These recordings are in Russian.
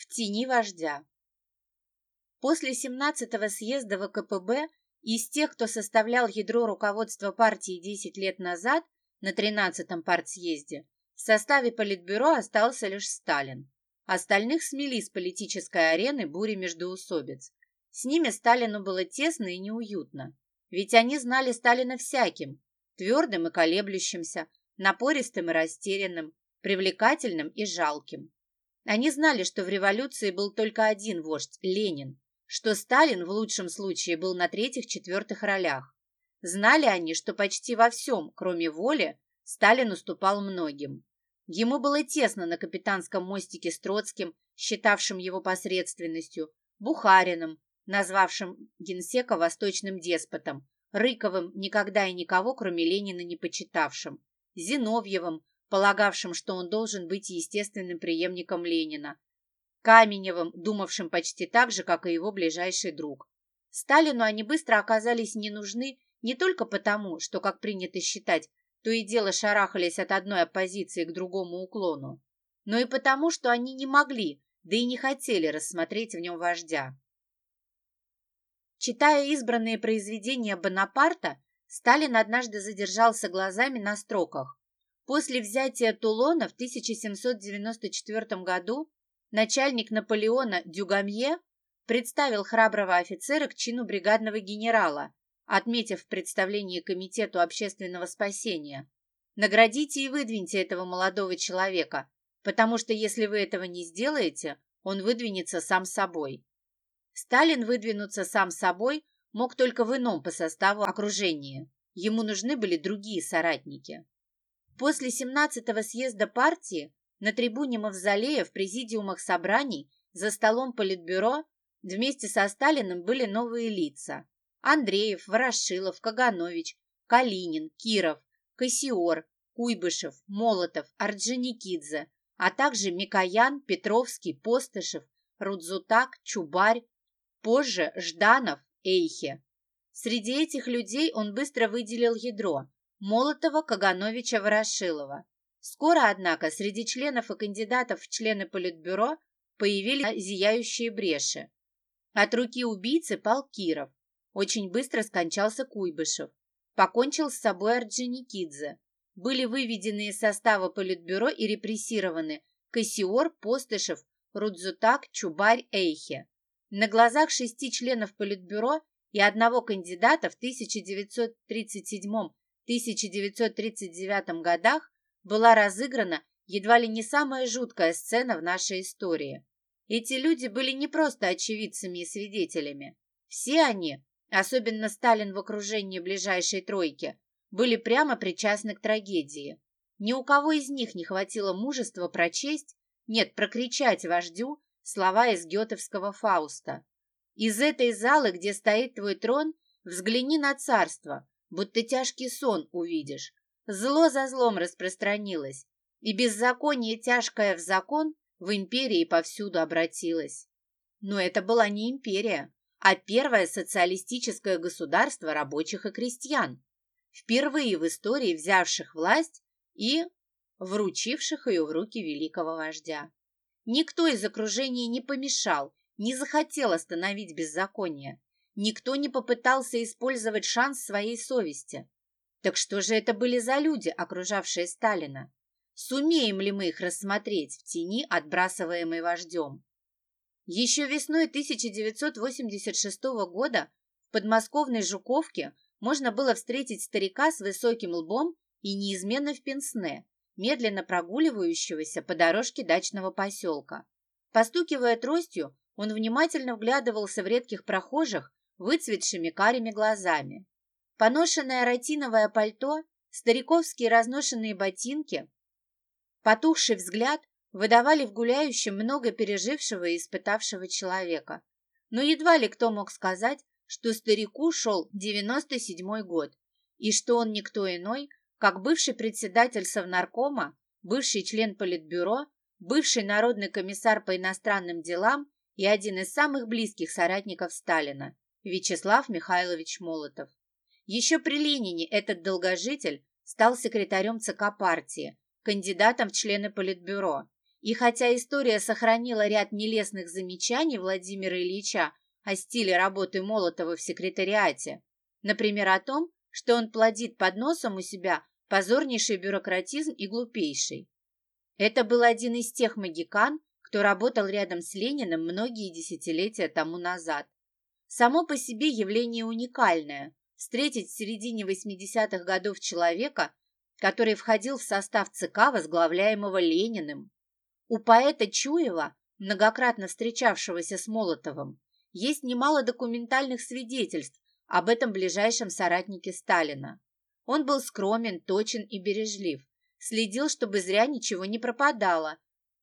в тени вождя. После 17-го съезда ВКПБ из тех, кто составлял ядро руководства партии 10 лет назад на 13-м партсъезде, в составе Политбюро остался лишь Сталин. Остальных смели с политической арены бури междоусобиц. С ними Сталину было тесно и неуютно. Ведь они знали Сталина всяким, твердым и колеблющимся, напористым и растерянным, привлекательным и жалким. Они знали, что в революции был только один вождь – Ленин, что Сталин в лучшем случае был на третьих-четвертых ролях. Знали они, что почти во всем, кроме воли, Сталин уступал многим. Ему было тесно на капитанском мостике с Троцким, считавшим его посредственностью, Бухариным, назвавшим генсека восточным деспотом, Рыковым, никогда и никого, кроме Ленина, не почитавшим, Зиновьевым, полагавшим, что он должен быть естественным преемником Ленина, Каменевым, думавшим почти так же, как и его ближайший друг. Сталину они быстро оказались не нужны не только потому, что, как принято считать, то и дело шарахались от одной оппозиции к другому уклону, но и потому, что они не могли, да и не хотели рассмотреть в нем вождя. Читая избранные произведения Бонапарта, Сталин однажды задержался глазами на строках. После взятия Тулона в 1794 году начальник Наполеона Дюгамье представил храброго офицера к чину бригадного генерала, отметив в представлении Комитету общественного спасения. Наградите и выдвиньте этого молодого человека, потому что если вы этого не сделаете, он выдвинется сам собой. Сталин выдвинуться сам собой мог только в ином по составу окружении. Ему нужны были другие соратники. После 17-го съезда партии на трибуне Мавзолея в президиумах собраний за столом Политбюро вместе со Сталиным были новые лица. Андреев, Ворошилов, Каганович, Калинин, Киров, Кассиор, Куйбышев, Молотов, Орджоникидзе, а также Микоян, Петровский, Постышев, Рудзутак, Чубарь, позже Жданов, Эйхе. Среди этих людей он быстро выделил ядро – Молотова, Кагановича, Ворошилова. Скоро, однако, среди членов и кандидатов в члены Политбюро появились зияющие бреши. От руки убийцы пал Киров. Очень быстро скончался Куйбышев. Покончил с собой Орджоникидзе. Были выведены из состава Политбюро и репрессированы Кассиор, Постышев, Рудзутак, Чубарь, Эйхе. На глазах шести членов Политбюро и одного кандидата в 1937-1939 годах была разыграна едва ли не самая жуткая сцена в нашей истории. Эти люди были не просто очевидцами и свидетелями. Все они, особенно Сталин в окружении ближайшей тройки, были прямо причастны к трагедии. Ни у кого из них не хватило мужества прочесть, нет, прокричать вождю слова из гетовского Фауста. «Из этой залы, где стоит твой трон, взгляни на царство, будто тяжкий сон увидишь. Зло за злом распространилось, и беззаконие тяжкое в закон в империи повсюду обратилось. Но это была не империя, а первое социалистическое государство рабочих и крестьян, впервые в истории взявших власть и вручивших ее в руки великого вождя. Никто из окружения не помешал, не захотел остановить беззаконие. Никто не попытался использовать шанс своей совести. Так что же это были за люди, окружавшие Сталина? Сумеем ли мы их рассмотреть в тени, отбрасываемой вождем? Еще весной 1986 года в подмосковной Жуковке можно было встретить старика с высоким лбом и неизменно в пенсне, медленно прогуливающегося по дорожке дачного поселка. Постукивая тростью, он внимательно вглядывался в редких прохожих выцветшими карими глазами. Поношенное ротиновое пальто, стариковские разношенные ботинки, потухший взгляд выдавали в гуляющем много пережившего и испытавшего человека. Но едва ли кто мог сказать, что старику шел 97-й год, и что он никто иной, как бывший председатель Совнаркома, бывший член Политбюро, бывший народный комиссар по иностранным делам и один из самых близких соратников Сталина, Вячеслав Михайлович Молотов. Еще при Ленине этот долгожитель стал секретарем ЦК партии, кандидатом в члены Политбюро И хотя история сохранила ряд нелестных замечаний Владимира Ильича о стиле работы Молотова в секретариате, например, о том, что он плодит под носом у себя позорнейший бюрократизм и глупейший. Это был один из тех магикан, кто работал рядом с Лениным многие десятилетия тому назад. Само по себе явление уникальное – встретить в середине 80-х годов человека, который входил в состав ЦК, возглавляемого Лениным. У поэта Чуева, многократно встречавшегося с Молотовым, есть немало документальных свидетельств об этом ближайшем соратнике Сталина. Он был скромен, точен и бережлив, следил, чтобы зря ничего не пропадало,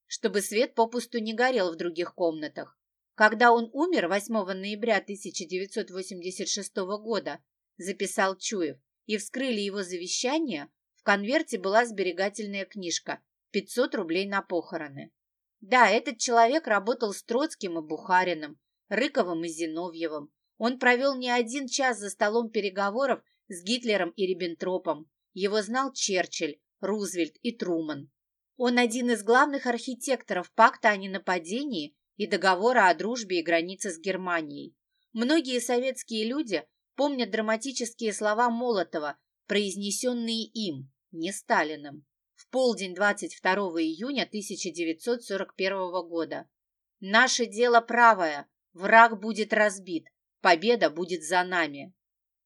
чтобы свет попусту не горел в других комнатах. Когда он умер 8 ноября 1986 года, записал Чуев, и вскрыли его завещание, в конверте была сберегательная книжка 500 рублей на похороны. Да, этот человек работал с Троцким и Бухариным, Рыковым и Зиновьевым. Он провел не один час за столом переговоров с Гитлером и Риббентропом. Его знал Черчилль, Рузвельт и Труман. Он один из главных архитекторов пакта о ненападении и договора о дружбе и границе с Германией. Многие советские люди помнят драматические слова Молотова, произнесенные им, не Сталиным, в полдень 22 июня 1941 года. «Наше дело правое, враг будет разбит, победа будет за нами».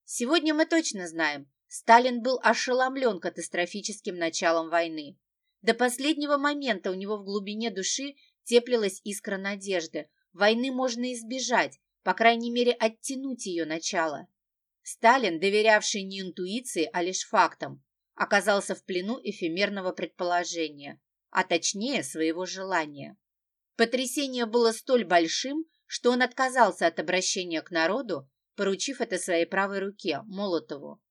Сегодня мы точно знаем, Сталин был ошеломлен катастрофическим началом войны. До последнего момента у него в глубине души теплилась искра надежды. Войны можно избежать, по крайней мере, оттянуть ее начало. Сталин, доверявший не интуиции, а лишь фактам, оказался в плену эфемерного предположения, а точнее своего желания. Потрясение было столь большим, что он отказался от обращения к народу, поручив это своей правой руке, Молотову.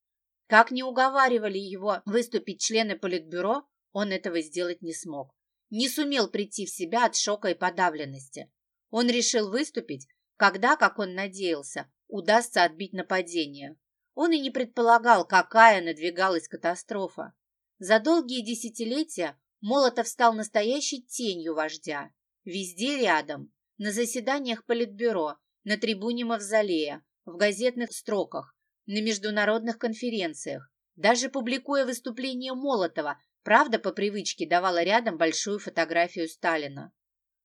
Как не уговаривали его выступить члены Политбюро, он этого сделать не смог. Не сумел прийти в себя от шока и подавленности. Он решил выступить, когда, как он надеялся, удастся отбить нападение. Он и не предполагал, какая надвигалась катастрофа. За долгие десятилетия Молотов стал настоящей тенью вождя. Везде рядом, на заседаниях Политбюро, на трибуне Мавзолея, в газетных строках, на международных конференциях, даже публикуя выступление Молотова Правда, по привычке давала рядом большую фотографию Сталина.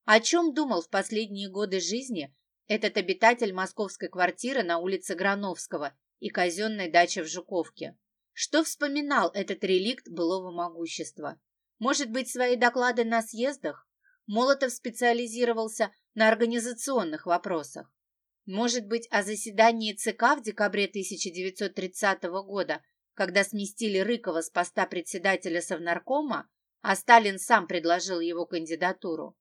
О чем думал в последние годы жизни этот обитатель московской квартиры на улице Грановского и казенной дачи в Жуковке? Что вспоминал этот реликт былого могущества? Может быть, свои доклады на съездах? Молотов специализировался на организационных вопросах. Может быть, о заседании ЦК в декабре 1930 года когда сместили Рыкова с поста председателя Совнаркома, а Сталин сам предложил его кандидатуру.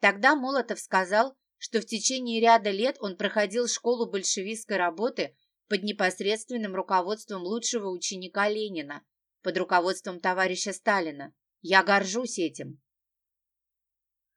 Тогда Молотов сказал, что в течение ряда лет он проходил школу большевистской работы под непосредственным руководством лучшего ученика Ленина, под руководством товарища Сталина. Я горжусь этим.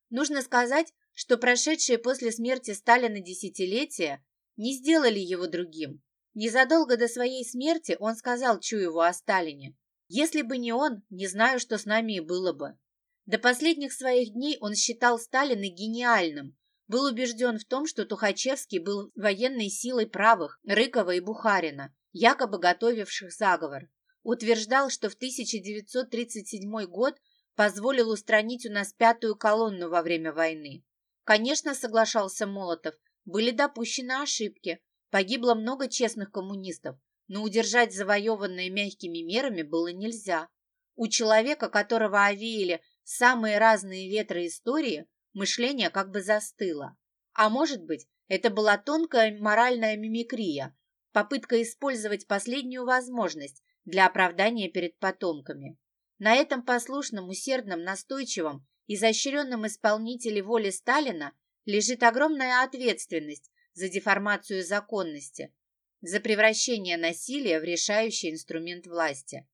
Нужно сказать, что прошедшие после смерти Сталина десятилетия не сделали его другим. Незадолго до своей смерти он сказал Чуеву о Сталине. «Если бы не он, не знаю, что с нами и было бы». До последних своих дней он считал Сталина гениальным, был убежден в том, что Тухачевский был военной силой правых, Рыкова и Бухарина, якобы готовивших заговор. Утверждал, что в 1937 год позволил устранить у нас пятую колонну во время войны. Конечно, соглашался Молотов, были допущены ошибки, Погибло много честных коммунистов, но удержать завоеванное мягкими мерами было нельзя. У человека, которого овеяли самые разные ветры истории, мышление как бы застыло. А может быть, это была тонкая моральная мимикрия, попытка использовать последнюю возможность для оправдания перед потомками. На этом послушном, усердном, настойчивом, изощренном исполнителе воли Сталина лежит огромная ответственность за деформацию законности, за превращение насилия в решающий инструмент власти.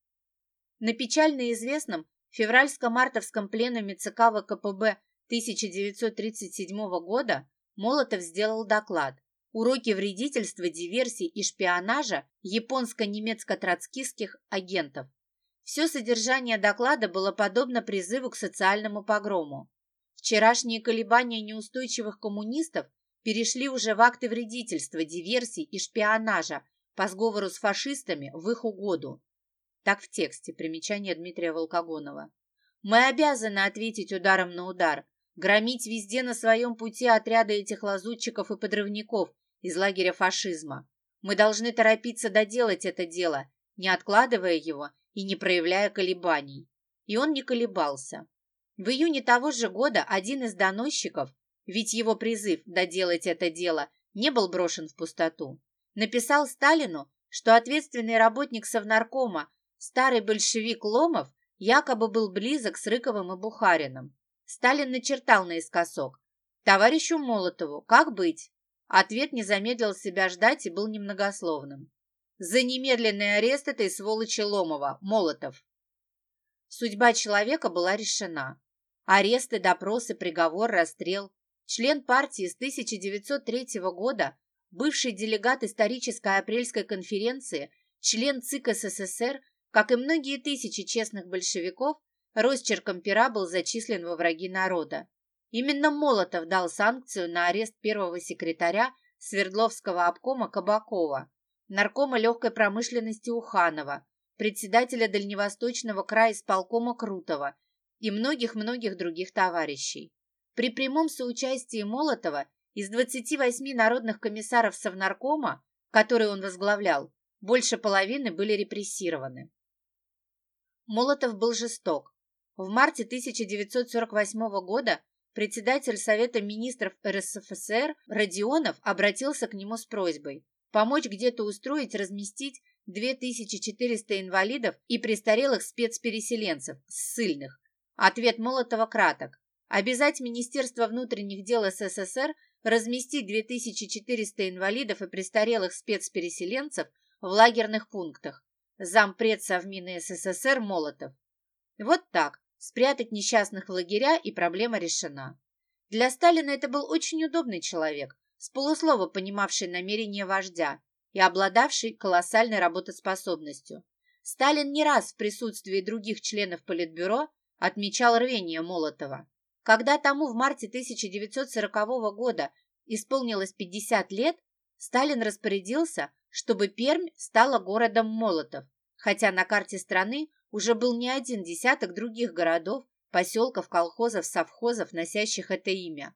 На печально известном февральско-мартовском пленуме ЦК ВКПБ 1937 года Молотов сделал доклад «Уроки вредительства, диверсий и шпионажа японско-немецко-троцкистских агентов». Все содержание доклада было подобно призыву к социальному погрому. Вчерашние колебания неустойчивых коммунистов перешли уже в акты вредительства, диверсий и шпионажа по сговору с фашистами в их угоду. Так в тексте, примечание Дмитрия Волкогонова. Мы обязаны ответить ударом на удар, громить везде на своем пути отряды этих лазутчиков и подрывников из лагеря фашизма. Мы должны торопиться доделать это дело, не откладывая его и не проявляя колебаний. И он не колебался. В июне того же года один из доносчиков, ведь его призыв доделать это дело не был брошен в пустоту, написал Сталину, что ответственный работник Совнаркома, старый большевик Ломов, якобы был близок с Рыковым и Бухариным. Сталин начертал наискосок. «Товарищу Молотову, как быть?» Ответ не замедлил себя ждать и был немногословным. «За немедленный арест этой сволочи Ломова, Молотов!» Судьба человека была решена. Аресты, допросы, приговор, расстрел. Член партии с 1903 года, бывший делегат исторической апрельской конференции, член ЦИК СССР, как и многие тысячи честных большевиков, росчерком пера был зачислен во враги народа. Именно Молотов дал санкцию на арест первого секретаря Свердловского обкома Кабакова, наркома легкой промышленности Уханова, председателя Дальневосточного края исполкома Крутого и многих-многих других товарищей. При прямом соучастии Молотова из 28 народных комиссаров Совнаркома, которые он возглавлял, больше половины были репрессированы. Молотов был жесток. В марте 1948 года председатель Совета министров РСФСР Родионов обратился к нему с просьбой помочь где-то устроить, разместить 2400 инвалидов и престарелых спецпереселенцев, ссыльных. Ответ Молотова краток. Обязать Министерство внутренних дел СССР разместить 2400 инвалидов и престарелых спецпереселенцев в лагерных пунктах зампред Совмина СССР Молотов. Вот так, спрятать несчастных в лагеря и проблема решена. Для Сталина это был очень удобный человек, с полуслова понимавший намерения вождя и обладавший колоссальной работоспособностью. Сталин не раз в присутствии других членов Политбюро отмечал рвение Молотова. Когда тому в марте 1940 года исполнилось 50 лет, Сталин распорядился, чтобы Пермь стала городом Молотов, хотя на карте страны уже был не один десяток других городов, поселков, колхозов, совхозов, носящих это имя.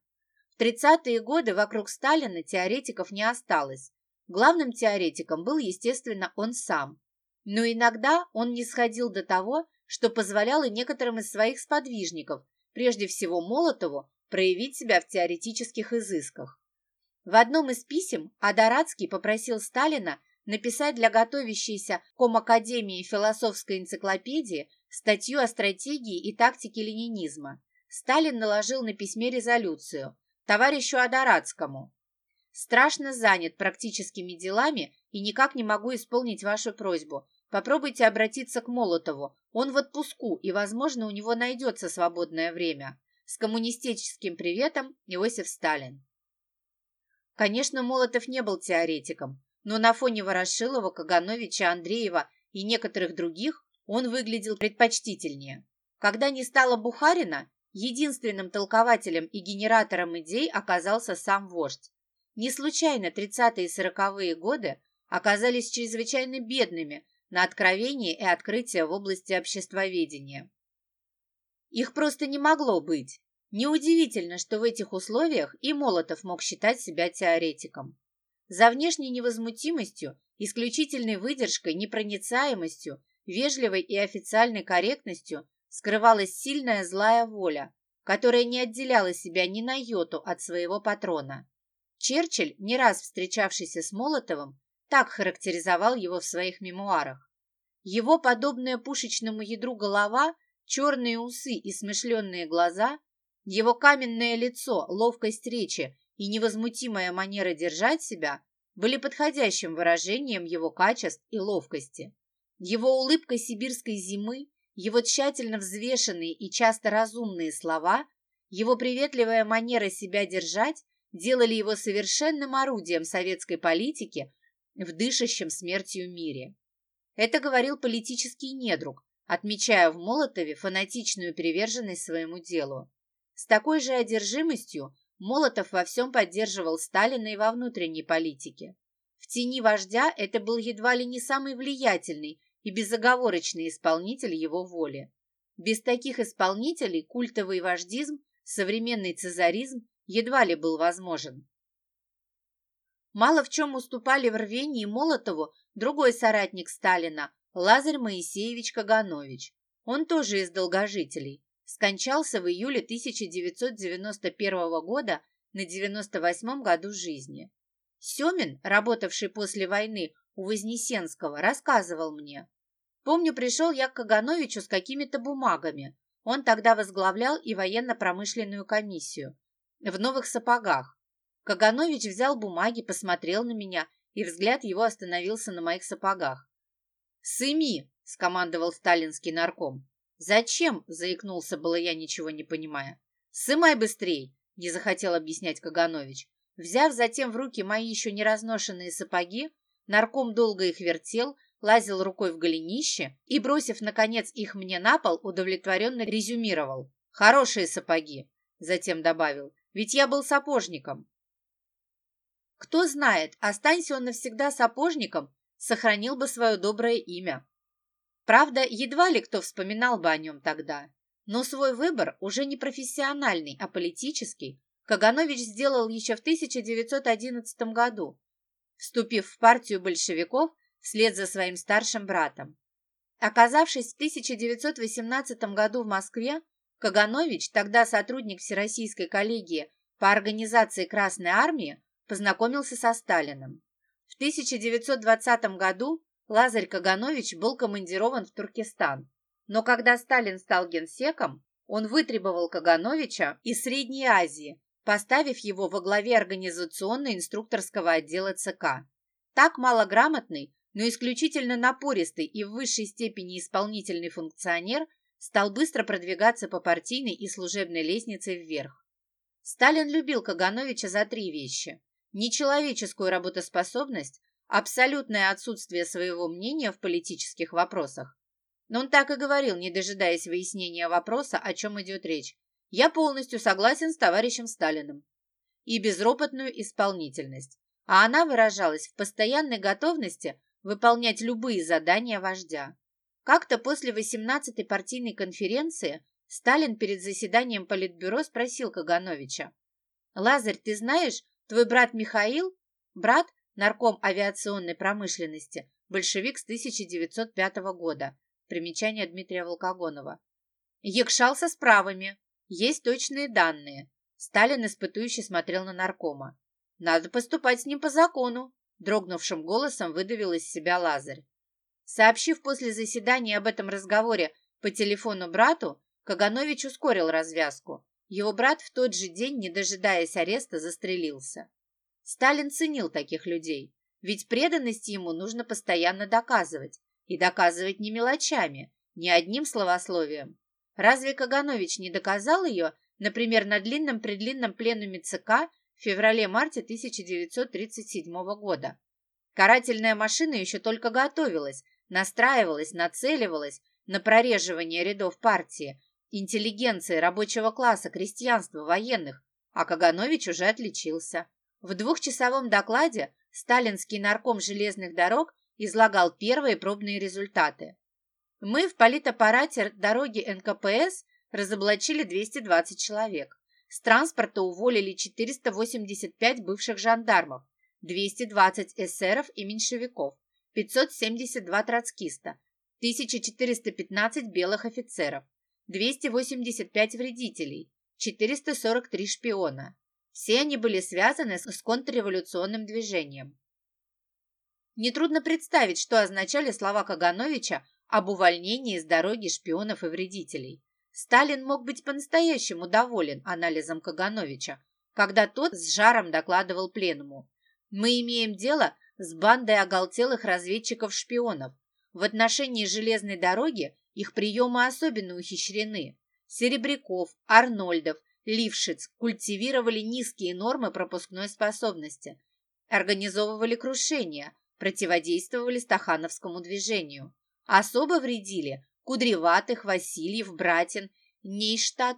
В 30-е годы вокруг Сталина теоретиков не осталось. Главным теоретиком был, естественно, он сам. Но иногда он не сходил до того, что позволяло некоторым из своих сподвижников, прежде всего Молотову, проявить себя в теоретических изысках. В одном из писем Адарацкий попросил Сталина написать для готовящейся Комакадемии философской энциклопедии статью о стратегии и тактике ленинизма. Сталин наложил на письме резолюцию товарищу Адарацкому. «Страшно занят практическими делами и никак не могу исполнить вашу просьбу. Попробуйте обратиться к Молотову. Он в отпуску, и, возможно, у него найдется свободное время. С коммунистическим приветом, Иосиф Сталин». Конечно, Молотов не был теоретиком, но на фоне Ворошилова, Кагановича, Андреева и некоторых других он выглядел предпочтительнее. Когда не стало Бухарина, единственным толкователем и генератором идей оказался сам вождь. Не случайно 30-е и 40-е годы оказались чрезвычайно бедными на откровения и открытия в области обществоведения. Их просто не могло быть. Неудивительно, что в этих условиях и Молотов мог считать себя теоретиком. За внешней невозмутимостью, исключительной выдержкой, непроницаемостью, вежливой и официальной корректностью скрывалась сильная злая воля, которая не отделяла себя ни на йоту от своего патрона. Черчилль, не раз встречавшийся с Молотовым, так характеризовал его в своих мемуарах. Его подобная пушечному ядру голова, черные усы и смышленные глаза его каменное лицо, ловкость речи и невозмутимая манера держать себя были подходящим выражением его качеств и ловкости. Его улыбка сибирской зимы, его тщательно взвешенные и часто разумные слова, его приветливая манера себя держать делали его совершенным орудием советской политики в дышащем смертью мире. Это говорил политический недруг, отмечая в Молотове фанатичную приверженность своему делу. С такой же одержимостью Молотов во всем поддерживал Сталина и во внутренней политике. В тени вождя это был едва ли не самый влиятельный и безоговорочный исполнитель его воли. Без таких исполнителей культовый вождизм, современный цезаризм едва ли был возможен. Мало в чем уступали в рвении Молотову другой соратник Сталина, Лазарь Моисеевич Каганович. Он тоже из долгожителей. Скончался в июле 1991 года на 98-м году жизни. Семин, работавший после войны у Вознесенского, рассказывал мне. Помню, пришел я к Кагановичу с какими-то бумагами. Он тогда возглавлял и военно-промышленную комиссию. В новых сапогах. Каганович взял бумаги, посмотрел на меня, и взгляд его остановился на моих сапогах. «Сыми!» – скомандовал сталинский нарком. «Зачем?» – заикнулся было я, ничего не понимая. «Сымай быстрей!» – не захотел объяснять Каганович. Взяв затем в руки мои еще не разношенные сапоги, нарком долго их вертел, лазил рукой в голенище и, бросив, наконец, их мне на пол, удовлетворенно резюмировал. «Хорошие сапоги!» Затем добавил. «Ведь я был сапожником!» Кто знает, останься он навсегда сапожником, сохранил бы свое доброе имя. Правда, едва ли кто вспоминал бы о нем тогда. Но свой выбор, уже не профессиональный, а политический, Каганович сделал еще в 1911 году, вступив в партию большевиков вслед за своим старшим братом. Оказавшись в 1918 году в Москве, Каганович, тогда сотрудник Всероссийской коллегии по организации Красной Армии, познакомился со Сталиным. В 1920 году Лазарь Каганович был командирован в Туркестан, но когда Сталин стал генсеком, он вытребовал Кагановича из Средней Азии поставив его во главе организационно-инструкторского отдела ЦК. Так малограмотный, но исключительно напористый и в высшей степени исполнительный функционер стал быстро продвигаться по партийной и служебной лестнице вверх. Сталин любил Кагановича за три вещи. Нечеловеческую работоспособность, абсолютное отсутствие своего мнения в политических вопросах. Но он так и говорил, не дожидаясь выяснения вопроса, о чем идет речь. Я полностью согласен с товарищем Сталиным. И безропотную исполнительность. А она выражалась в постоянной готовности выполнять любые задания вождя. Как-то после 18-й партийной конференции Сталин перед заседанием Политбюро спросил Кагановича. «Лазарь, ты знаешь, твой брат Михаил, брат, нарком авиационной промышленности, большевик с 1905 года, примечание Дмитрия Волкогонова, якшался с правами, есть точные данные. Сталин испытующе смотрел на наркома. Надо поступать с ним по закону, дрогнувшим голосом выдавил из себя Лазарь. Сообщив после заседания об этом разговоре по телефону брату, Каганович ускорил развязку. Его брат в тот же день, не дожидаясь ареста, застрелился. Сталин ценил таких людей, ведь преданность ему нужно постоянно доказывать. И доказывать не мелочами, не одним словословием, Разве Каганович не доказал ее, например, на длинном-предлинном пленуме ЦК в феврале-марте 1937 года? Карательная машина еще только готовилась, настраивалась, нацеливалась на прореживание рядов партии, интеллигенции, рабочего класса, крестьянства, военных, а Каганович уже отличился. В двухчасовом докладе сталинский нарком железных дорог излагал первые пробные результаты. Мы в политаппарате дороги НКПС разоблачили 220 человек. С транспорта уволили 485 бывших жандармов, 220 эсеров и меньшевиков, 572 троцкиста, 1415 белых офицеров, 285 вредителей, 443 шпиона. Все они были связаны с контрреволюционным движением. Нетрудно представить, что означали слова Кагановича об увольнении с дороги шпионов и вредителей. Сталин мог быть по-настоящему доволен анализом Кагановича, когда тот с жаром докладывал пленуму. Мы имеем дело с бандой оголтелых разведчиков-шпионов. В отношении железной дороги их приемы особенно ухищрены. Серебряков, Арнольдов, Лившиц культивировали низкие нормы пропускной способности, организовывали крушения, противодействовали стахановскому движению. Особо вредили Кудреватых, Васильев, Братин, Нейштадт,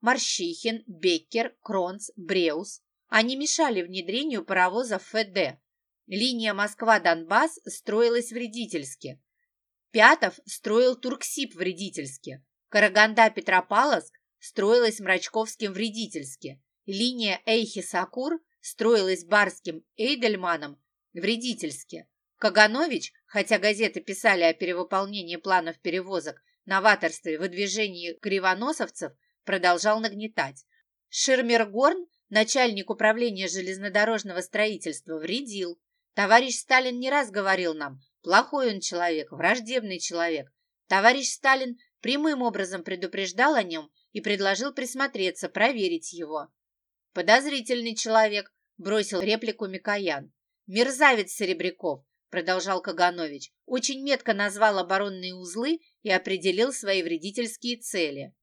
Марщихин, Беккер, Кронц, Бреус. Они мешали внедрению паровозов ФД. Линия Москва-Донбасс строилась вредительски. Пятов строил Турксиб вредительски. Караганда-Петропавловск строилась Мрачковским вредительски. Линия Эйхи-Сакур строилась Барским Эйдельманом вредительски. Каганович, хотя газеты писали о перевыполнении планов перевозок, новаторстве, выдвижении кривоносовцев, продолжал нагнетать. Шермергорн, начальник управления железнодорожного строительства, вредил. Товарищ Сталин не раз говорил нам, плохой он человек, враждебный человек. Товарищ Сталин прямым образом предупреждал о нем и предложил присмотреться, проверить его. «Подозрительный человек», — бросил реплику Микоян. «Мерзавец Серебряков», — продолжал Каганович, очень метко назвал оборонные узлы и определил свои вредительские цели.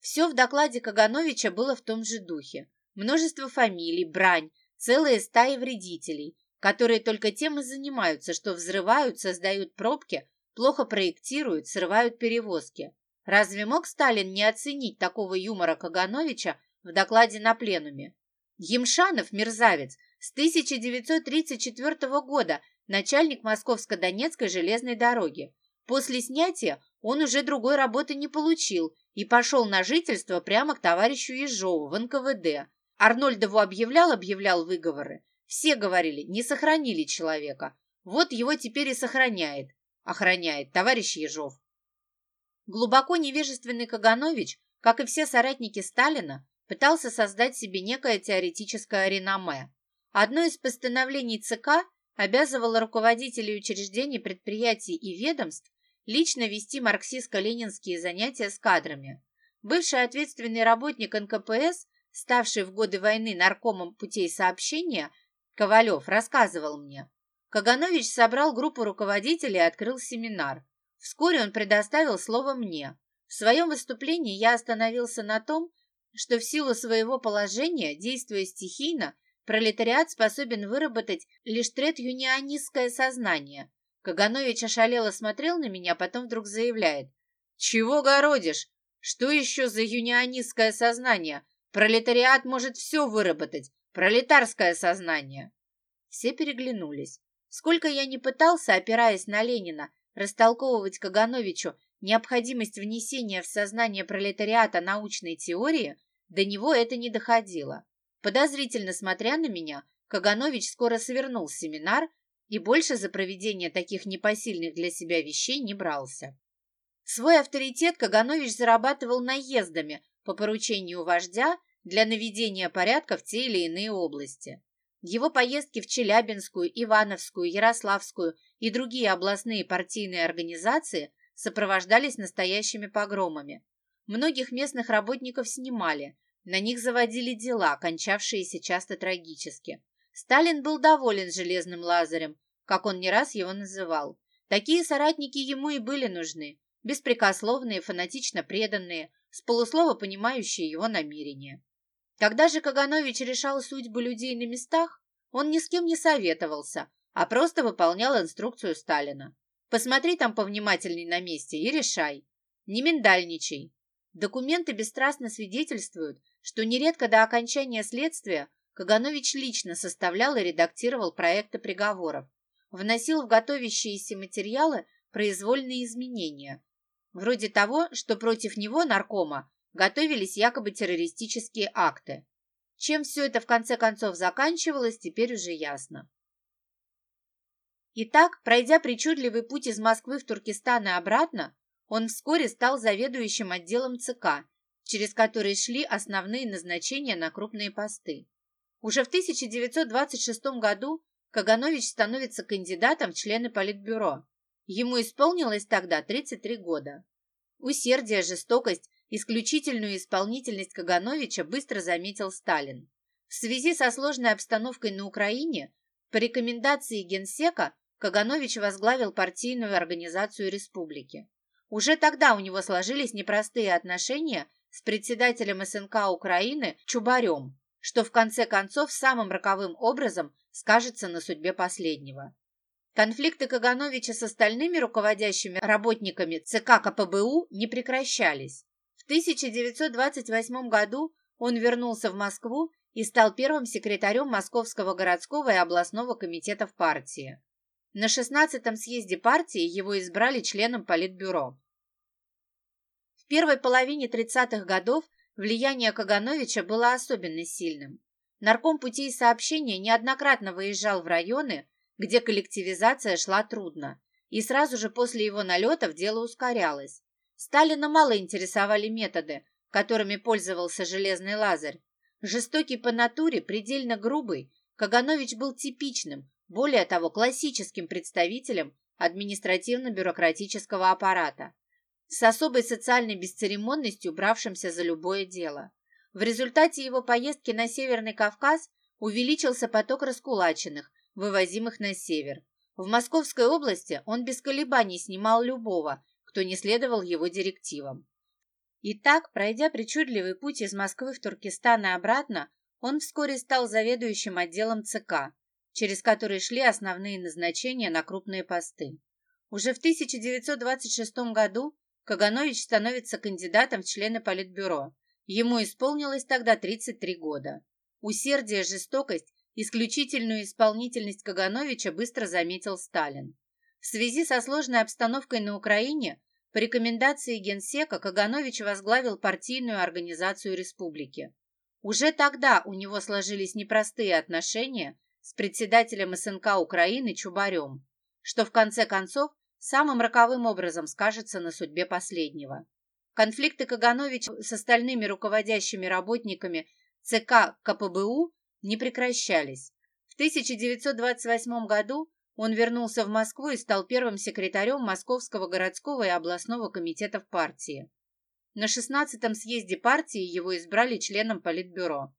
Все в докладе Кагановича было в том же духе. Множество фамилий, брань, целые стаи вредителей, которые только тем и занимаются, что взрывают, создают пробки, плохо проектируют, срывают перевозки. Разве мог Сталин не оценить такого юмора Кагановича в докладе на пленуме? Емшанов, мерзавец, с 1934 года начальник Московско-Донецкой железной дороги. После снятия он уже другой работы не получил и пошел на жительство прямо к товарищу Ежову в НКВД. Арнольдову объявлял-объявлял выговоры. Все говорили, не сохранили человека. Вот его теперь и сохраняет. Охраняет товарищ Ежов. Глубоко невежественный Каганович, как и все соратники Сталина, пытался создать себе некое теоретическое реноме. Одно из постановлений ЦК обязывало руководителей учреждений, предприятий и ведомств лично вести марксистско-ленинские занятия с кадрами. Бывший ответственный работник НКПС, ставший в годы войны наркомом путей сообщения, Ковалев рассказывал мне. Каганович собрал группу руководителей и открыл семинар. Вскоре он предоставил слово мне. В своем выступлении я остановился на том, что в силу своего положения, действуя стихийно, пролетариат способен выработать лишь трет-юнионистское сознание, Каганович ошалело смотрел на меня, потом вдруг заявляет. «Чего городишь? Что еще за юнионистское сознание? Пролетариат может все выработать. Пролетарское сознание». Все переглянулись. Сколько я не пытался, опираясь на Ленина, растолковывать Кагановичу необходимость внесения в сознание пролетариата научной теории, до него это не доходило. Подозрительно смотря на меня, Каганович скоро свернул семинар и больше за проведение таких непосильных для себя вещей не брался. Свой авторитет Каганович зарабатывал наездами по поручению вождя для наведения порядка в те или иные области. Его поездки в Челябинскую, Ивановскую, Ярославскую и другие областные партийные организации сопровождались настоящими погромами. Многих местных работников снимали, на них заводили дела, кончавшиеся часто трагически. Сталин был доволен Железным Лазарем, как он не раз его называл. Такие соратники ему и были нужны, беспрекословные, фанатично преданные, с полуслова понимающие его намерения. Когда же Каганович решал судьбы людей на местах, он ни с кем не советовался, а просто выполнял инструкцию Сталина. Посмотри там повнимательней на месте и решай. Не миндальничай. Документы бесстрастно свидетельствуют, что нередко до окончания следствия Каганович лично составлял и редактировал проекты приговоров, вносил в готовящиеся материалы произвольные изменения, вроде того, что против него, наркома, готовились якобы террористические акты. Чем все это в конце концов заканчивалось, теперь уже ясно. Итак, пройдя причудливый путь из Москвы в Туркестан и обратно, он вскоре стал заведующим отделом ЦК, через который шли основные назначения на крупные посты. Уже в 1926 году Каганович становится кандидатом в члены Политбюро. Ему исполнилось тогда 33 года. Усердие, жестокость, исключительную исполнительность Кагановича быстро заметил Сталин. В связи со сложной обстановкой на Украине, по рекомендации Генсека, Каганович возглавил партийную организацию республики. Уже тогда у него сложились непростые отношения с председателем СНК Украины Чубарем, что в конце концов самым роковым образом скажется на судьбе последнего. Конфликты Кагановича с остальными руководящими работниками ЦК КПБУ не прекращались. В 1928 году он вернулся в Москву и стал первым секретарем Московского городского и областного комитетов партии. На 16-м съезде партии его избрали членом Политбюро. В первой половине 30-х годов влияние Кагановича было особенно сильным. Нарком путей сообщения неоднократно выезжал в районы, где коллективизация шла трудно, и сразу же после его налетов дело ускорялось. Сталина мало интересовали методы, которыми пользовался Железный Лазарь. Жестокий по натуре, предельно грубый, Каганович был типичным, более того, классическим представителем административно-бюрократического аппарата, с особой социальной бесцеремонностью бравшимся за любое дело. В результате его поездки на Северный Кавказ увеличился поток раскулаченных, вывозимых на север. В Московской области он без колебаний снимал любого, кто не следовал его директивам. Итак, пройдя причудливый путь из Москвы в Туркестан и обратно, он вскоре стал заведующим отделом ЦК, через который шли основные назначения на крупные посты. Уже в 1926 году Каганович становится кандидатом в члены Политбюро, Ему исполнилось тогда 33 года. Усердие, жестокость, исключительную исполнительность Кагановича быстро заметил Сталин. В связи со сложной обстановкой на Украине по рекомендации Генсека Каганович возглавил партийную организацию республики. Уже тогда у него сложились непростые отношения с председателем СНК Украины Чубарем, что в конце концов самым роковым образом скажется на судьбе последнего. Конфликты Кагановича с остальными руководящими работниками ЦК КПБУ не прекращались. В 1928 году он вернулся в Москву и стал первым секретарем Московского городского и областного комитетов партии. На 16-м съезде партии его избрали членом Политбюро.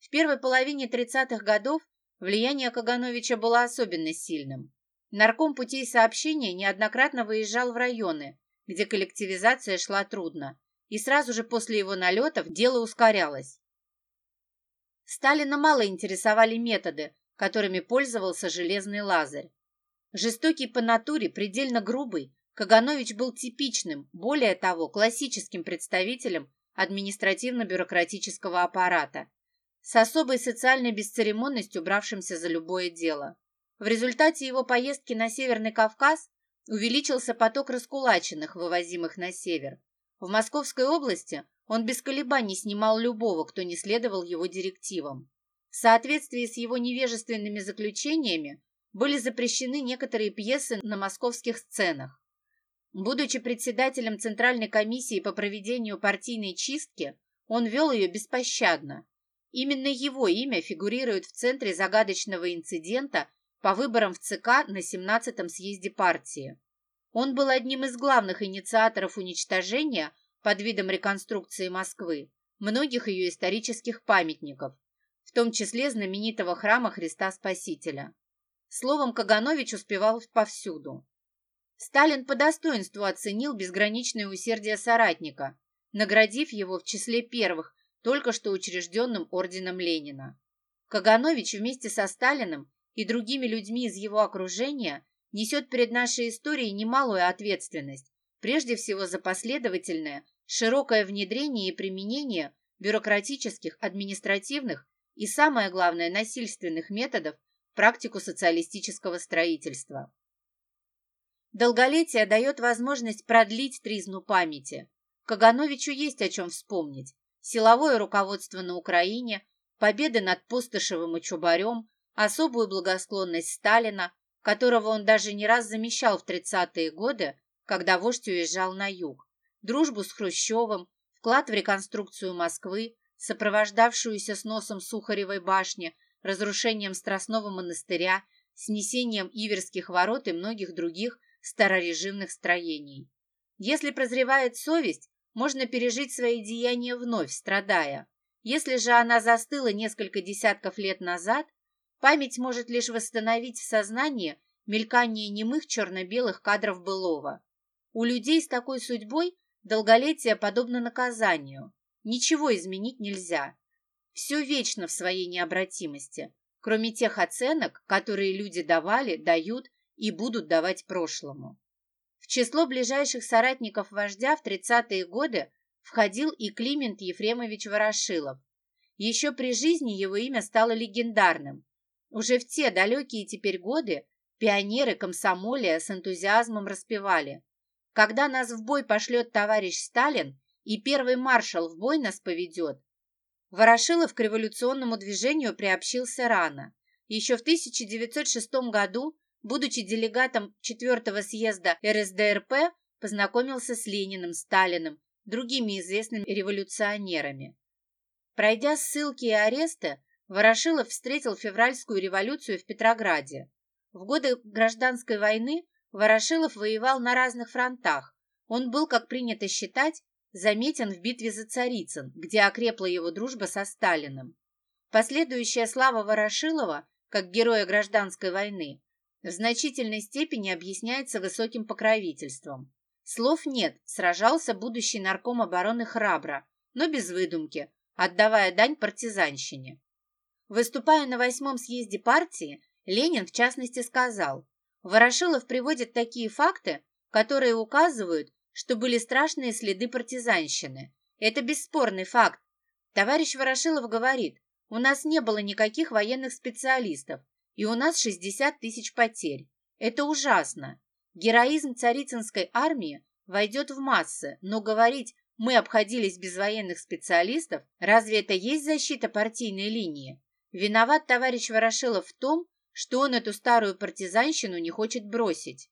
В первой половине 30-х годов влияние Кагановича было особенно сильным. Нарком путей сообщения неоднократно выезжал в районы, где коллективизация шла трудно, и сразу же после его налетов дело ускорялось. Сталина мало интересовали методы, которыми пользовался Железный Лазарь. Жестокий по натуре, предельно грубый, Каганович был типичным, более того, классическим представителем административно-бюрократического аппарата, с особой социальной бесцеремонностью бравшимся за любое дело. В результате его поездки на Северный Кавказ увеличился поток раскулаченных, вывозимых на север. В Московской области он без колебаний снимал любого, кто не следовал его директивам. В соответствии с его невежественными заключениями были запрещены некоторые пьесы на московских сценах. Будучи председателем Центральной комиссии по проведению партийной чистки, он вел ее беспощадно. Именно его имя фигурирует в центре загадочного инцидента по выборам в ЦК на 17-м съезде партии. Он был одним из главных инициаторов уничтожения под видом реконструкции Москвы многих ее исторических памятников, в том числе знаменитого храма Христа Спасителя. Словом, Каганович успевал повсюду. Сталин по достоинству оценил безграничное усердие соратника, наградив его в числе первых только что учрежденным орденом Ленина. Каганович вместе со Сталиным и другими людьми из его окружения несет перед нашей историей немалую ответственность, прежде всего за последовательное, широкое внедрение и применение бюрократических, административных и, самое главное, насильственных методов практику социалистического строительства. Долголетие дает возможность продлить тризну памяти. Кагановичу есть о чем вспомнить. Силовое руководство на Украине, победы над Пустошевым и Чубарем, особую благосклонность Сталина, которого он даже не раз замещал в 30-е годы, когда вождь уезжал на юг, дружбу с Хрущевым, вклад в реконструкцию Москвы, сопровождавшуюся сносом Сухаревой башни, разрушением Страстного монастыря, снесением Иверских ворот и многих других старорежимных строений. Если прозревает совесть, можно пережить свои деяния вновь, страдая. Если же она застыла несколько десятков лет назад, Память может лишь восстановить в сознании мелькание немых черно-белых кадров былого. У людей с такой судьбой долголетие подобно наказанию. Ничего изменить нельзя. Все вечно в своей необратимости, кроме тех оценок, которые люди давали, дают и будут давать прошлому. В число ближайших соратников вождя в 30-е годы входил и Климент Ефремович Ворошилов. Еще при жизни его имя стало легендарным. Уже в те далекие теперь годы пионеры комсомолия с энтузиазмом распевали. Когда нас в бой пошлет товарищ Сталин и первый маршал в бой нас поведет. Ворошилов к революционному движению приобщился рано. Еще в 1906 году, будучи делегатом 4 съезда РСДРП, познакомился с Лениным, Сталиным, другими известными революционерами. Пройдя ссылки и аресты, Ворошилов встретил февральскую революцию в Петрограде. В годы гражданской войны Ворошилов воевал на разных фронтах. Он был, как принято считать, заметен в битве за Царицын, где окрепла его дружба со Сталиным. Последующая слава Ворошилова, как героя гражданской войны, в значительной степени объясняется высоким покровительством. Слов нет, сражался будущий нарком обороны храбро, но без выдумки, отдавая дань партизанщине. Выступая на восьмом съезде партии, Ленин в частности сказал, Ворошилов приводит такие факты, которые указывают, что были страшные следы партизанщины. Это бесспорный факт. Товарищ Ворошилов говорит, у нас не было никаких военных специалистов, и у нас 60 тысяч потерь. Это ужасно. Героизм царицынской армии войдет в массы, но говорить «мы обходились без военных специалистов» разве это есть защита партийной линии? Виноват товарищ Ворошилов в том, что он эту старую партизанщину не хочет бросить.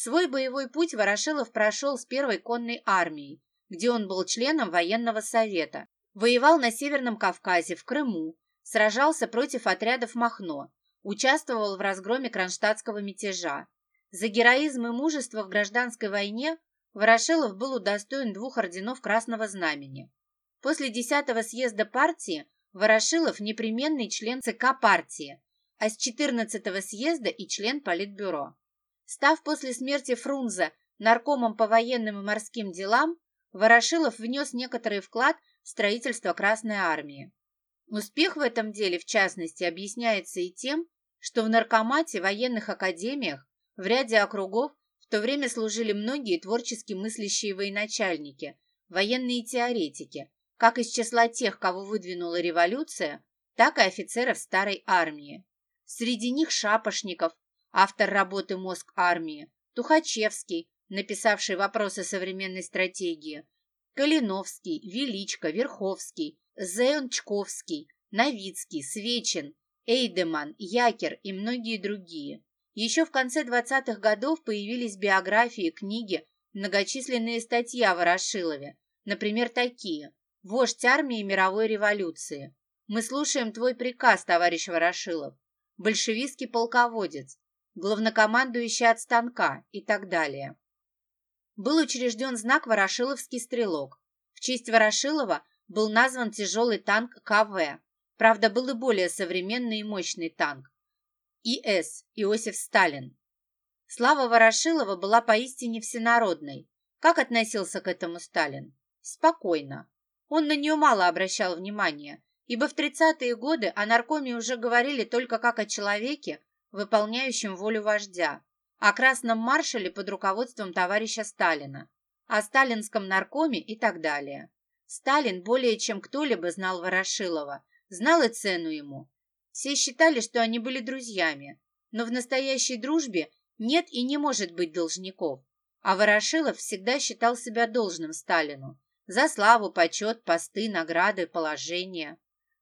Свой боевой путь Ворошилов прошел с первой конной армией, где он был членом военного совета, воевал на Северном Кавказе, в Крыму, сражался против отрядов Махно, участвовал в разгроме кронштадтского мятежа, за героизм и мужество в гражданской войне Ворошилов был удостоен двух орденов Красного Знамени. После 10-го съезда партии Ворошилов непременный член ЦК партии, а с 14-го съезда и член Политбюро. Став после смерти Фрунзе наркомом по военным и морским делам, Ворошилов внес некоторый вклад в строительство Красной Армии. Успех в этом деле, в частности, объясняется и тем, что в наркомате, военных академиях в ряде округов в то время служили многие творчески мыслящие военачальники, военные теоретики, как из числа тех, кого выдвинула революция, так и офицеров старой армии. Среди них Шапошников, автор работы «Мозг армии», Тухачевский, написавший вопросы современной стратегии, Калиновский, Величко, Верховский, Зеончковский, Новицкий, Свечин, Эйдеман, Якер и многие другие. Еще в конце 20-х годов появились биографии, книги, многочисленные статьи о Ворошилове. Например, такие «Вождь армии мировой революции». «Мы слушаем твой приказ, товарищ Ворошилов», «Большевистский полководец», «Главнокомандующий от станка» и так далее. Был учрежден знак «Ворошиловский стрелок». В честь Ворошилова был назван тяжелый танк КВ. Правда, был и более современный и мощный танк и.с. Иосиф Сталин. Слава Ворошилова была поистине всенародной. Как относился к этому Сталин? Спокойно. Он на нее мало обращал внимания, ибо в 30-е годы о наркоме уже говорили только как о человеке, выполняющем волю вождя, о красном маршале под руководством товарища Сталина, о сталинском наркоме и так далее. Сталин более чем кто-либо знал Ворошилова, знал и цену ему, все считали, что они были друзьями, но в настоящей дружбе нет и не может быть должников. А Ворошилов всегда считал себя должным Сталину за славу, почет, посты, награды, положение.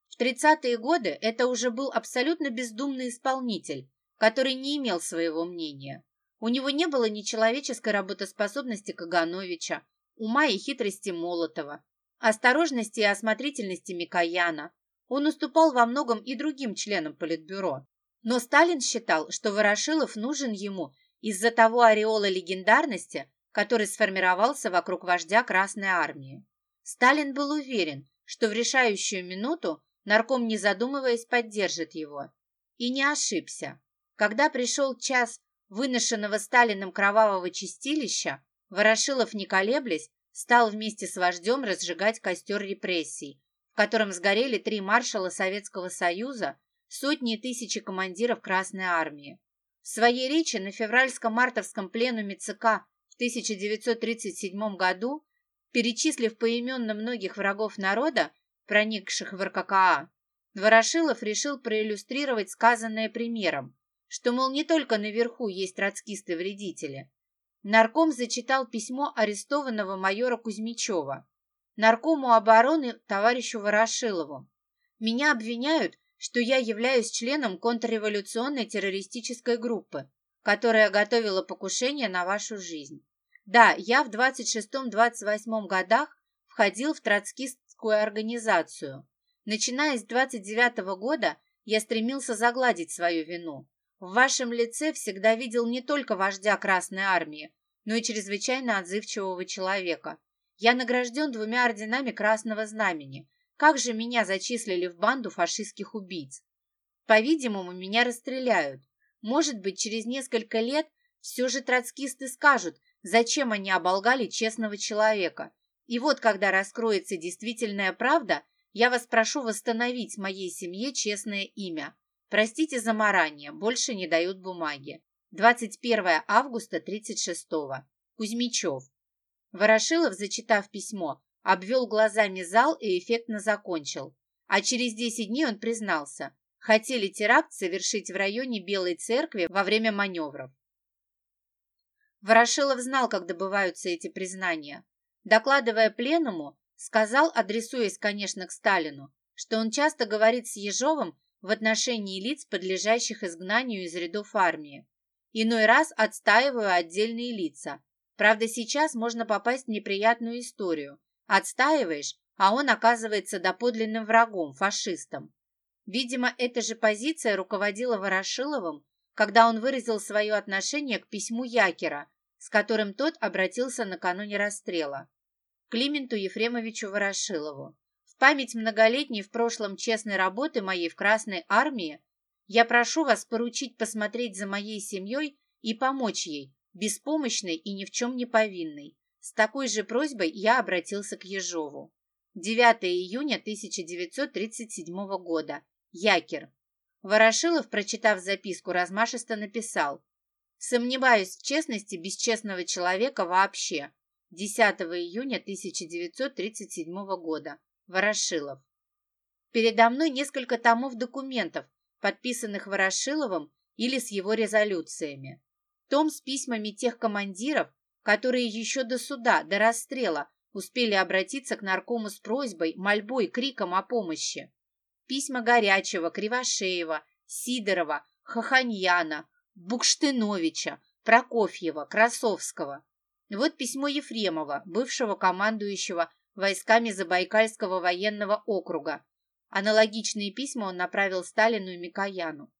В 30-е годы это уже был абсолютно бездумный исполнитель, который не имел своего мнения. У него не было ни человеческой работоспособности Кагановича, ума и хитрости Молотова, осторожности и осмотрительности Микояна, он уступал во многом и другим членам Политбюро. Но Сталин считал, что Ворошилов нужен ему из-за того ореола легендарности, который сформировался вокруг вождя Красной Армии. Сталин был уверен, что в решающую минуту нарком, не задумываясь, поддержит его. И не ошибся. Когда пришел час выношенного Сталином кровавого чистилища, Ворошилов, не колеблясь, стал вместе с вождем разжигать костер репрессий, котором сгорели три маршала Советского Союза, сотни и тысячи командиров Красной Армии. В своей речи на февральско-мартовском пленуме ЦК в 1937 году Перечислив поименно многих врагов народа, проникших в РККА, Ворошилов решил проиллюстрировать сказанное примером, что, мол, не только наверху есть троцкисты-вредители. Нарком зачитал письмо арестованного майора Кузьмичева, наркому обороны товарищу Ворошилову. Меня обвиняют, что я являюсь членом контрреволюционной террористической группы, которая готовила покушение на вашу жизнь. Да, я в 26-28 годах входил в троцкистскую организацию. Начиная с 29 -го года я стремился загладить свою вину. В вашем лице всегда видел не только вождя Красной Армии, но и чрезвычайно отзывчивого человека. Я награжден двумя орденами Красного Знамени, как же меня зачислили в банду фашистских убийц? По-видимому, меня расстреляют. Может быть, через несколько лет все же троцкисты скажут, зачем они оболгали честного человека. И вот, когда раскроется действительная правда, я вас прошу восстановить моей семье честное имя. Простите за марание, больше не дают бумаги. 21 августа 36-го. Кузьмичев. Ворошилов, зачитав письмо, обвел глазами зал и эффектно закончил. А через 10 дней он признался, хотели теракт совершить в районе Белой церкви во время маневров. Ворошилов знал, как добываются эти признания. Докладывая пленному, сказал, адресуясь, конечно, к Сталину, что он часто говорит с Ежовым в отношении лиц, подлежащих изгнанию из рядов армии. Иной раз отстаиваю отдельные лица. Правда, сейчас можно попасть в неприятную историю, Отстаиваешь, а он оказывается доподлинным врагом, фашистом. Видимо, эта же позиция руководила Ворошиловым, когда он выразил свое отношение к письму Якера, с которым тот обратился накануне расстрела. Клименту Ефремовичу Ворошилову. В память многолетней в прошлом честной работы моей в Красной Армии я прошу вас поручить посмотреть за моей семьей и помочь ей, беспомощной и ни в чем не повинной. С такой же просьбой я обратился к Ежову. 9 июня 1937 года. Якер. Ворошилов, прочитав записку, размашисто написал «Сомневаюсь в честности бесчестного человека вообще». 10 июня 1937 года. Ворошилов. Передо мной несколько томов документов, подписанных Ворошиловым или с его резолюциями. Том с письмами тех командиров, которые еще до суда, до расстрела успели обратиться к наркому с просьбой, мольбой, криком о помощи. Письма Горячего, Кривошеева, Сидорова, Хоханьяна, Букштыновича, Прокофьева, Красовского. Вот письмо Ефремова, бывшего командующего войсками Забайкальского военного округа. Аналогичные письма он направил Сталину и Микояну.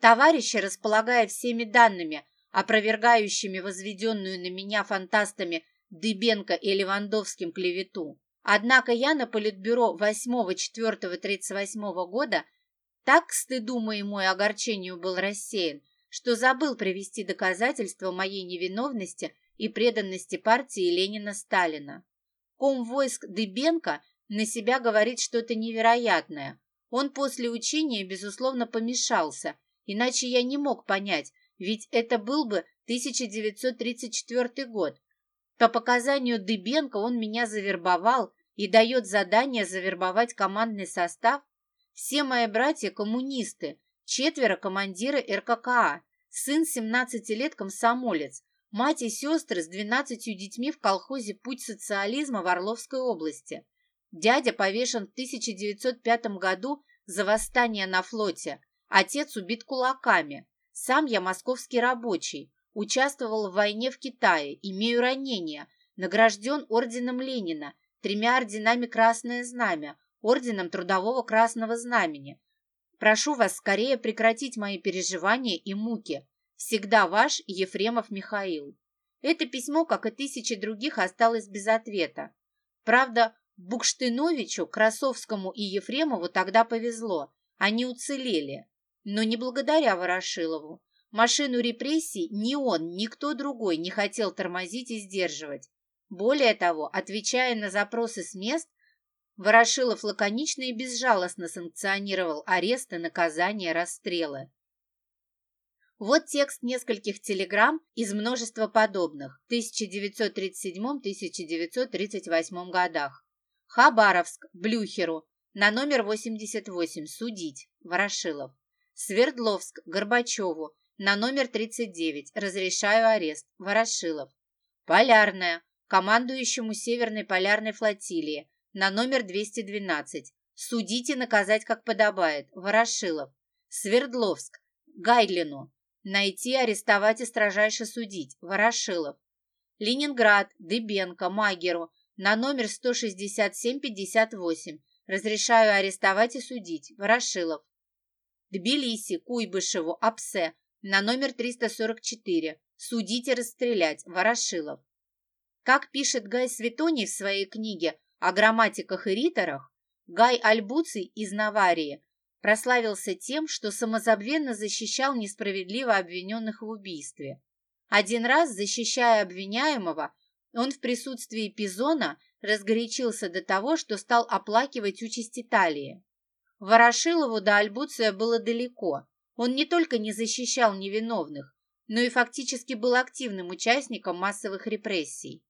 Товарищи, располагая всеми данными опровергающими возведенную на меня фантастами Дыбенко и Левандовским клевету. Однако я на политбюро 8-4-38 года так к стыду моему и огорчению был рассеян, что забыл привести доказательства моей невиновности и преданности партии Ленина-Сталина. Ком войск Дыбенко на себя говорит что-то невероятное. Он после учения, безусловно, помешался, иначе я не мог понять, ведь это был бы 1934 год. По показанию Дыбенко он меня завербовал и дает задание завербовать командный состав. Все мои братья коммунисты, четверо командиры РККА, сын 17 лет комсомолец, мать и сестры с 12 детьми в колхозе «Путь социализма» в Орловской области. Дядя повешен в 1905 году за восстание на флоте, отец убит кулаками. Сам я московский рабочий, участвовал в войне в Китае, имею ранения, награжден орденом Ленина, тремя орденами Красное Знамя, орденом Трудового Красного Знамени. Прошу вас скорее прекратить мои переживания и муки. Всегда ваш Ефремов Михаил. Это письмо, как и тысячи других, осталось без ответа. Правда, Букштыновичу, Красовскому и Ефремову тогда повезло. Они уцелели но не благодаря Ворошилову. Машину репрессий ни он, ни кто другой не хотел тормозить и сдерживать. Более того, отвечая на запросы с мест, Ворошилов лаконично и безжалостно санкционировал аресты, наказания, расстрелы. Вот текст нескольких телеграмм из множества подобных в 1937-1938 годах. Хабаровск, Блюхеру, на номер 88, судить, Ворошилов. Свердловск, Горбачеву, на номер 39, разрешаю арест, Ворошилов. Полярная, командующему Северной полярной флотилии, на номер 212, судите наказать как подобает, Ворошилов. Свердловск, Гайдлину, найти, арестовать и строжайше судить, Ворошилов. Ленинград, Дыбенко, Магеру, на номер 167-58. Разрешаю арестовать и судить. Ворошилов. Тбилиси, Куйбышеву, Апсе. На номер 344. Судить и расстрелять. Ворошилов. Как пишет Гай Светоний в своей книге о грамматиках и риторах, Гай Альбуций из Наварии прославился тем, что самозабвенно защищал несправедливо обвиненных в убийстве. Один раз, защищая обвиняемого, он в присутствии Пизона разгорячился до того, что стал оплакивать участь Италии. Ворошилову до Альбуция было далеко. Он не только не защищал невиновных, но и фактически был активным участником массовых репрессий.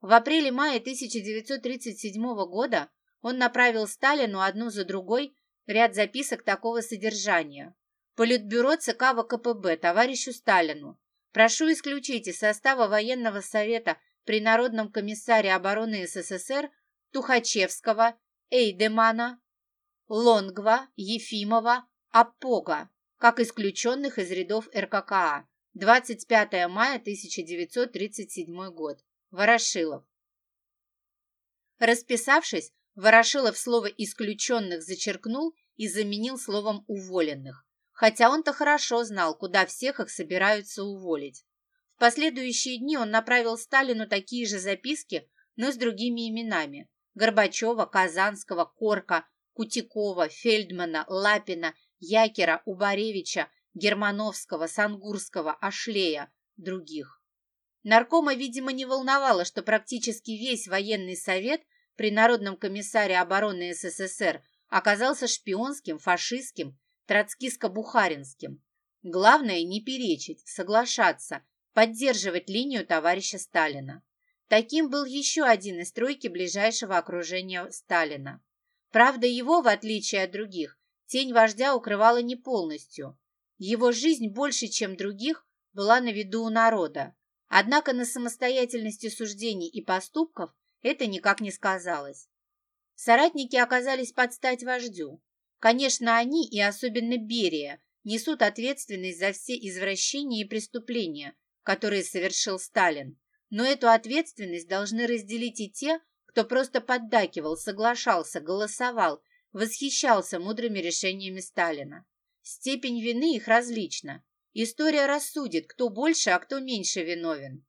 В апреле-мае 1937 года он направил Сталину одну за другой ряд записок такого содержания. Политбюро ЦК ВКПБ товарищу Сталину. Прошу исключить из состава военного совета при Народном комиссаре обороны СССР Тухачевского, Эйдемана, Лонгва, Ефимова, Аппога, как исключенных из рядов РККА. 25 мая 1937 год. Ворошилов. Расписавшись, Ворошилов слово «исключенных» зачеркнул и заменил словом «уволенных», хотя он-то хорошо знал, куда всех их собираются уволить. В последующие дни он направил Сталину такие же записки, но с другими именами – Горбачева, Казанского, Корка, Кутикова, Фельдмана, Лапина, Якера, Убаревича, Германовского, Сангурского, Ашлея, других. Наркома, видимо, не волновало, что практически весь военный совет при Народном комиссаре обороны СССР оказался шпионским, фашистским, троцкистско-бухаринским. Главное не перечить, соглашаться – поддерживать линию товарища Сталина. Таким был еще один из тройки ближайшего окружения Сталина. Правда, его, в отличие от других, тень вождя укрывала не полностью. Его жизнь больше, чем других, была на виду у народа. Однако на самостоятельности суждений и поступков это никак не сказалось. Соратники оказались под стать вождю. Конечно, они, и особенно Берия, несут ответственность за все извращения и преступления, которые совершил Сталин, но эту ответственность должны разделить и те, кто просто поддакивал, соглашался, голосовал, восхищался мудрыми решениями Сталина. Степень вины их различна. История рассудит, кто больше, а кто меньше виновен.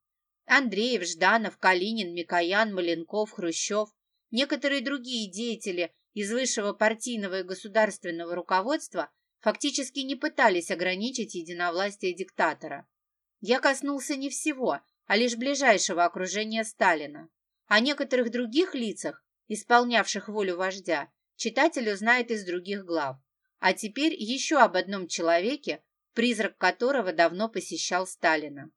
Андреев, Жданов, Калинин, Микоян, Маленков, Хрущев, некоторые другие деятели из высшего партийного и государственного руководства фактически не пытались ограничить единовластие диктатора. Я коснулся не всего, а лишь ближайшего окружения Сталина. О некоторых других лицах, исполнявших волю вождя, читатель узнает из других глав. А теперь еще об одном человеке, призрак которого давно посещал Сталина.